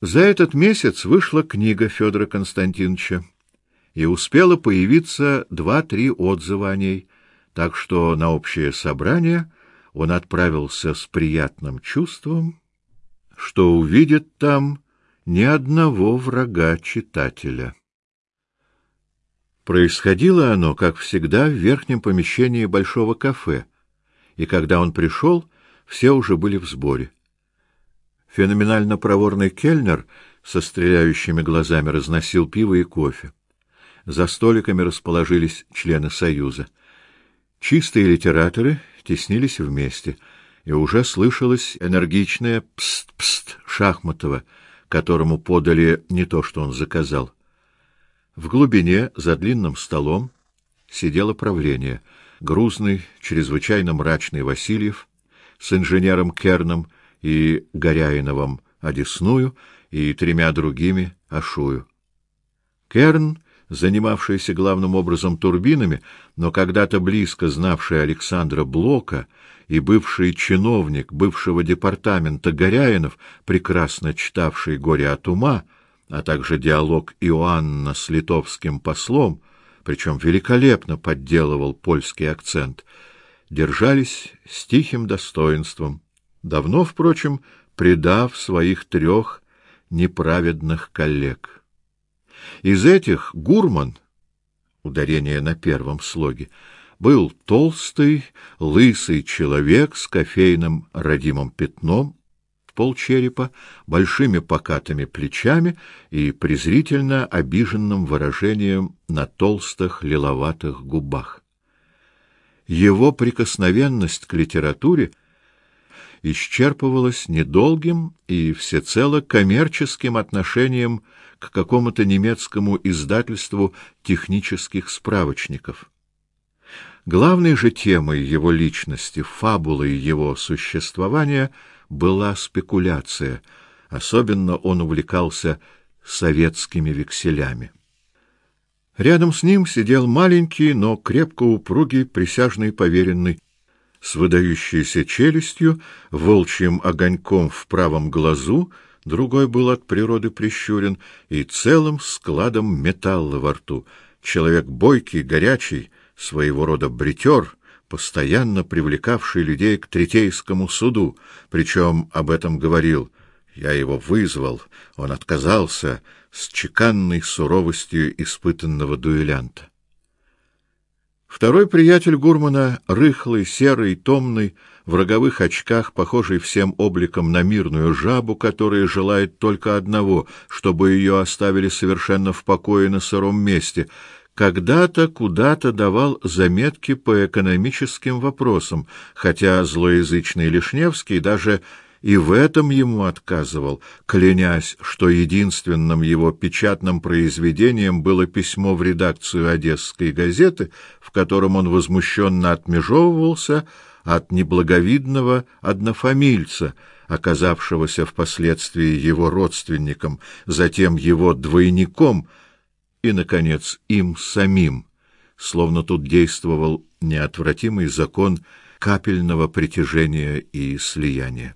За этот месяц вышла книга Федора Константиновича, и успело появиться два-три отзыва о ней, так что на общее собрание он отправился с приятным чувством, что увидит там ни одного врага читателя. Происходило оно, как всегда, в верхнем помещении большого кафе, и когда он пришел, все уже были в сборе. Феноменально проворный кельнер со стреляющими глазами разносил пиво и кофе. За столиками расположились члены союза. Чистые литераторы теснились вместе, и уже слышалось энергичное пст-пст Шахматова, которому подали не то, что он заказал. В глубине, за длинным столом, сидело правление. Грузный, чрезвычайно мрачный Васильев с инженером Керном и Горяиновым Одесную и тремя другими Ашую. Керн, занимавшийся главным образом турбинами, но когда-то близко знавший Александра Блока и бывший чиновник бывшего департамента Горяинов, прекрасно читавший «Горе от ума», а также диалог Иоанна с литовским послом, причем великолепно подделывал польский акцент, держались с тихим достоинством, давно, впрочем, предав своих трех неправедных коллег. Из этих Гурман, ударение на первом слоге, был толстый, лысый человек с кофейным родимым пятном, полчерепа, большими покатыми плечами и презрительно обиженным выражением на толстых лиловатых губах. Его прикосновенность к литературе исчерпывалась недолгим и всецело коммерческим отношением к какому-то немецкому издательству технических справочников. Главной же темой его личности, фабулой его существования — была спекуляция, особенно он увлекался советскими векселями. Рядом с ним сидел маленький, но крепко упругий присяжный поверенный с выдающейся челюстью, волчьим огоньком в правом глазу, другой был от природы прищурен, и целым складом металла во рту. Человек бойкий, горячий, своего рода бритер, постоянно привлекавший людей к третейскому суду, причем об этом говорил «Я его вызвал, он отказался» с чеканной суровостью испытанного дуэлянта. Второй приятель Гурмана, рыхлый, серый, томный, в роговых очках, похожий всем обликом на мирную жабу, которая желает только одного, чтобы ее оставили совершенно в покое на сыром месте — когда-то куда-то давал заметки по экономическим вопросам, хотя злоязычный Лишневский даже и в этом ему отказывал, клянясь, что единственным его печатным произведением было письмо в редакцию Одесской газеты, в котором он возмущенно отмежевывался от неблаговидного однофамильца, оказавшегося впоследствии его родственником, затем его двойником — и, наконец, им самим, словно тут действовал неотвратимый закон капельного притяжения и слияния.